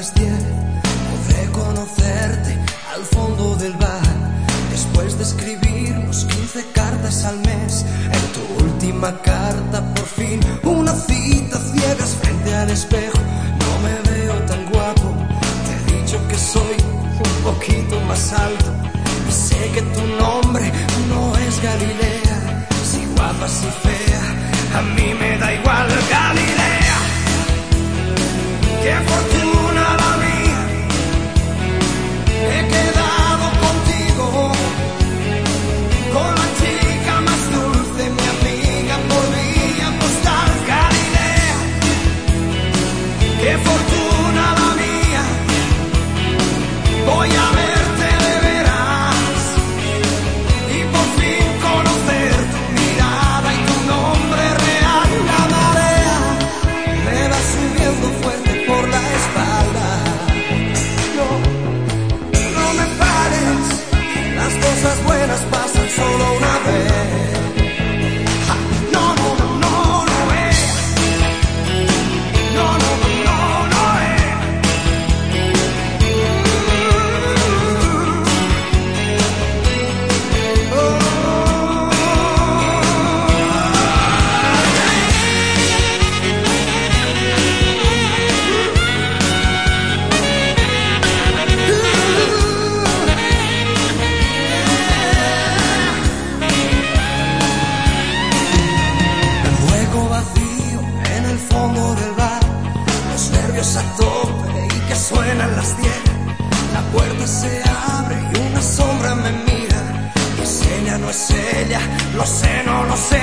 podré conocerte al fondo del bar. Después de escribirnos 15 cartas al mes, en tu última carta por fin una cita ciegas frente al espejo. No me veo tan guapo, te he dicho que soy un poquito más alto y sé que tu nombre no es Galileo. Suenan las diez. La puerta se abre y una sombra me mira. Y si ella no es ella, lo sé, no lo sé.